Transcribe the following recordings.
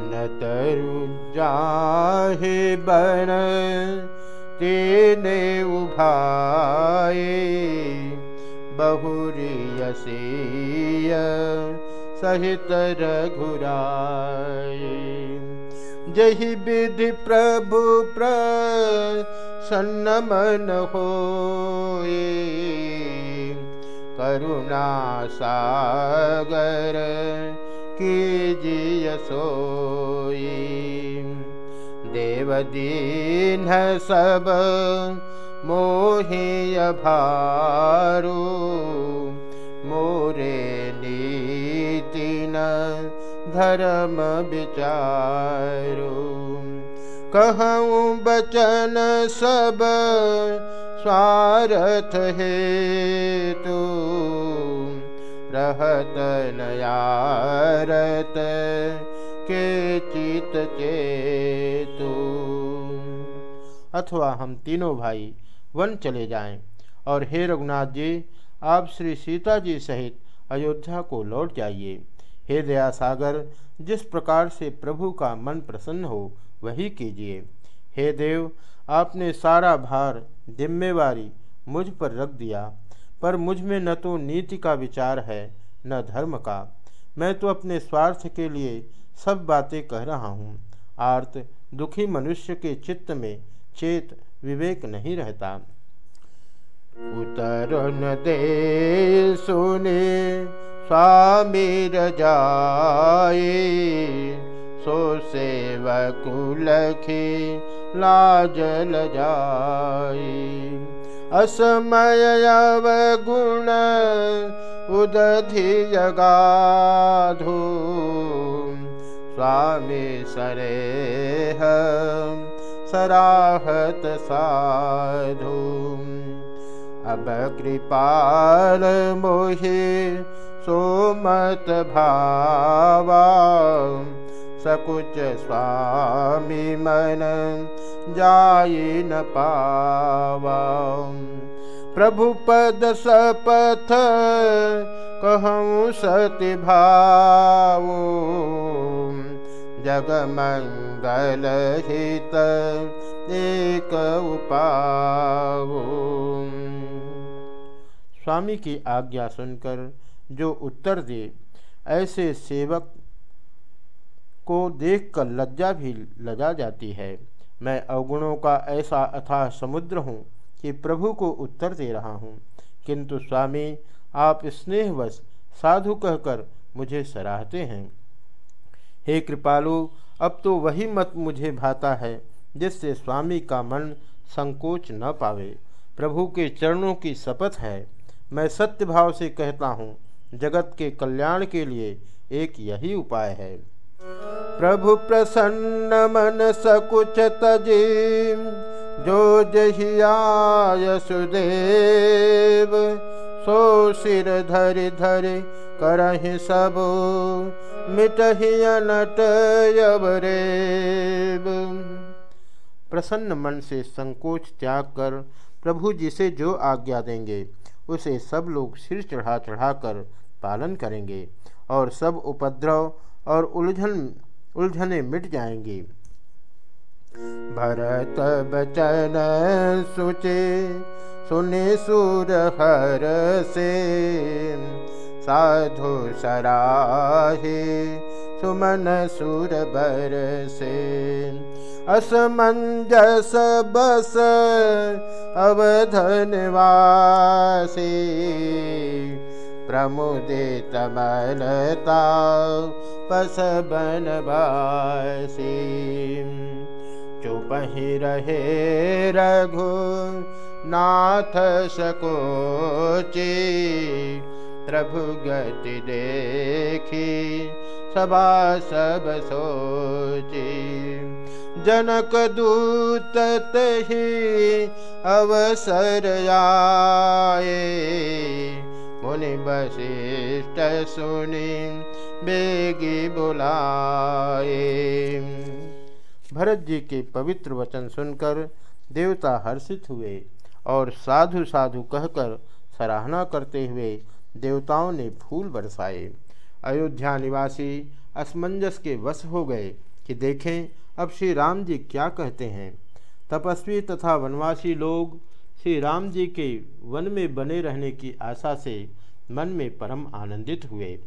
न तरु जाहे बन तेने उभाए बहुरियसीय सहित रघुराए जही विधि प्रभु प्रसन्न मन होए करुणा सागर कीजिय सोई देवदीन सब मोहि भारो मोरे नीति न धर्म विचारो। कहूँ बचन सब स्वार्थ हेतु रहत नयारत के चित चेतु। अथवा हम तीनों भाई वन चले जाएँ और हे रघुनाथ जी, आप श्री सीता जी सहित अयोध्या को लौट जाइए। हे दया सागर जिस प्रकार से प्रभु का मन प्रसन्न हो, वही कीजिए। हे देव, आपने सारा भार जिम्मेवारी मुझ पर रख दिया। पर मुझमें न तो नीति का विचार है, न धर्म का। मैं तो अपने स्वार्थ के लिए सब बातें कह रहा हूँ। आर्त, दुखी मनुष्य के चित्त में चेत विवेक नहीं रहता। उतरन दे सुने, स्वामी रजाए। सो सेवकुलखी लाजल जाए असमय गुण उदधि जगाधो स्वामी सरेह सराहत साधु। अब कृपाल मोहे सोमत भावा सकुच स्वामी मन जाय न पावा प्रभु पद सपथ कहूँ सति भावो। जगमंगल हित एक उपावो। स्वामी की आज्ञा सुनकर जो उत्तर दे, ऐसे सेवक को देखकर लज्जा भी लजा जाती है। मैं अवगुणों का ऐसा अथाह समुद्र हूँ कि प्रभु को उत्तर दे रहा हूँ। किंतु स्वामी, आप स्नेहवश साधु कहकर मुझे सराहते हैं। हे कृपालु, अब तो वही मत मुझे भाता है, जिससे स्वामी का मन संकोच न पावे। प्रभु के चरणों की शपथ है। मैं सत्य भाव से कहता हूँ, जगत के कल्याण के लिए एक यही उपाय है। प्रभु प्रसन्न मन सकुच तजे जो जहिया सुदेव। सो सिर धरि धरि करहि सब प्रसन्न मन से संकोच त्याग कर प्रभु जी से जो आज्ञा देंगे, उसे सब लोग सिर चढ़ा चढ़ाकर पालन करेंगे। और सब उपद्रव और उलझन उलझने मिट जाएँगी। भरत बचन सुचे, सुने सुर हर से। साधु सराहे, सुमन सुर बर से। असमंजस बस अवधनवासी प्रमुदित मलता पस बनवासी चुप ही रहे रघु नाथ सकोची प्रभु गति देखी सभा सब सोची। जनक दूत ही अवसर आए मुनि वशिष्ठ सुनी, बेगी बुलाए। भरत जी के पवित्र वचन सुनकर देवता हर्षित हुए और साधु साधु कहकर सराहना करते हुए देवताओं ने फूल बरसाए। अयोध्या निवासी असमंजस के वश हो गए कि देखें, अब श्री राम जी क्या कहते हैं। तपस्वी तथा वनवासी लोग श्री राम जी के वन में बने रहने की आशा से मन में परम आनंदित हुए।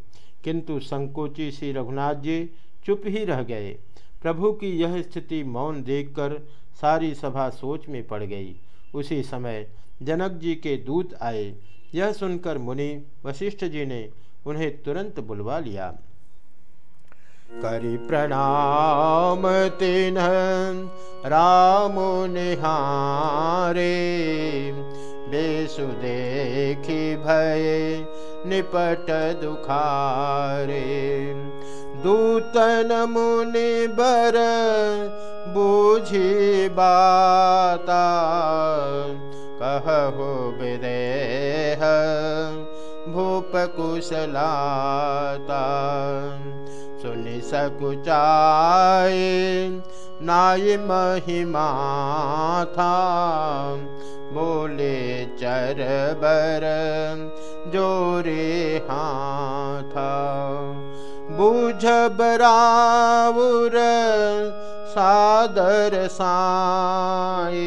किंतु संकोची श्री रघुनाथ जी चुप ही रह गए। प्रभु की यह स्थिति मौन देखकर सारी सभा सोच में पड़ गई। उसी समय जनक जी के दूत आए। यह सुनकर मुनि वशिष्ठ जी ने उन्हें तुरंत बुलवा लिया। करी प्रणाम तिन राम निहारे। बेसु देखी भय निपट दुखारे। दूतन मुनि बर बूझी बाता कहो विदेह भूप कुशलाता। सुनि सकुचाए नाय महिमा था बोले, चर बर जोरे हाथा बुझ बराउर सादर साई,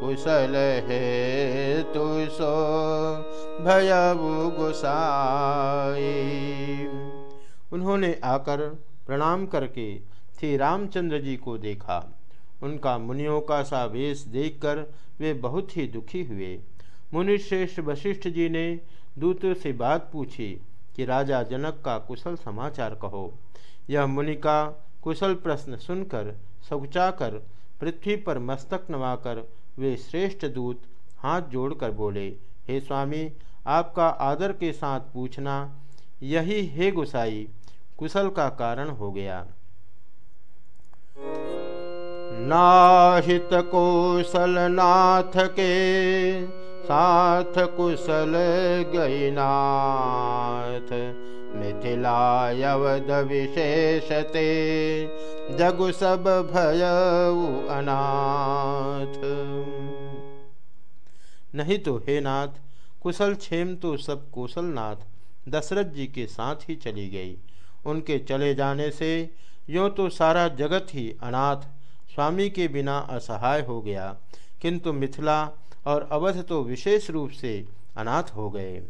कुशल है तु सो भयबु गुसाई। उन्होंने आकर प्रणाम करके श्री रामचंद्र जी को देखा। उनका मुनियों का सा वेश देखकर वे बहुत ही दुखी हुए। मुनिश्रेष्ठ वशिष्ठ जी ने दूतों से बात पूछी कि, राजा, जनक का कुशल समाचार कहो। यह मुनि का कुशल प्रश्न सुनकर सकुचाकर पृथ्वी पर मस्तक नवाकर वे श्रेष्ठ दूत हाथ जोड़कर बोले, हे स्वामी, आपका आदर के साथ पूछना, यही हे गुसाई, कुशल का कारण हो गया। नाहित कौशल नाथ के साथ कुशल गैनाथ। मिथिलायवद विशेषते जगु सब भय अनाथ। नहीं तो हे नाथ, कुशल क्षेम तो सब कुशलनाथ दशरथ जी के साथ ही चली गई। उनके चले जाने से यों तो सारा जगत ही अनाथ स्वामी के बिना असहाय हो गया, किंतु मिथिला और अवध तो विशेष रूप से अनाथ हो गए।